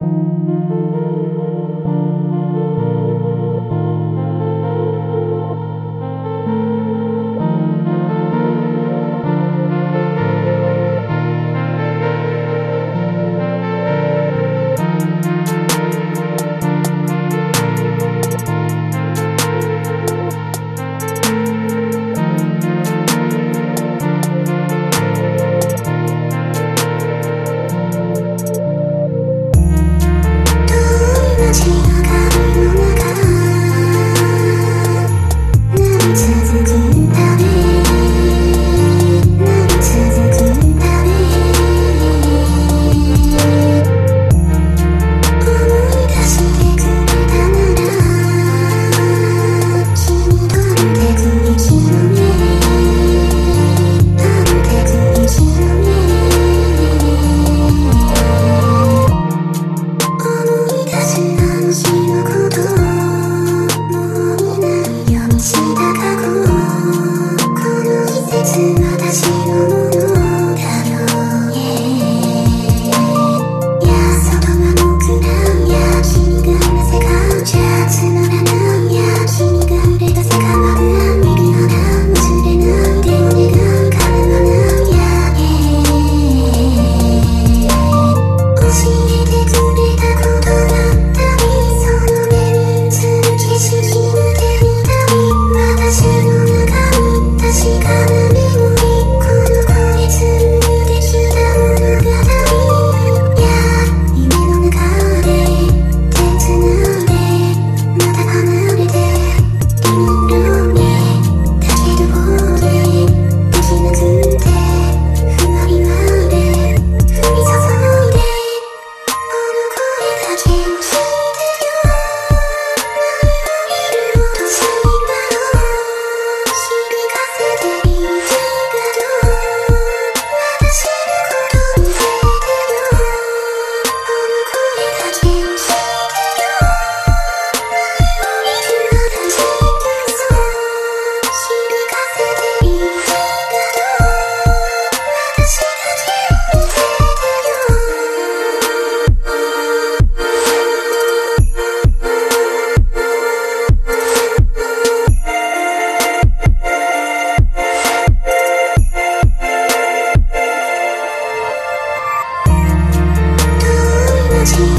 Thank you. this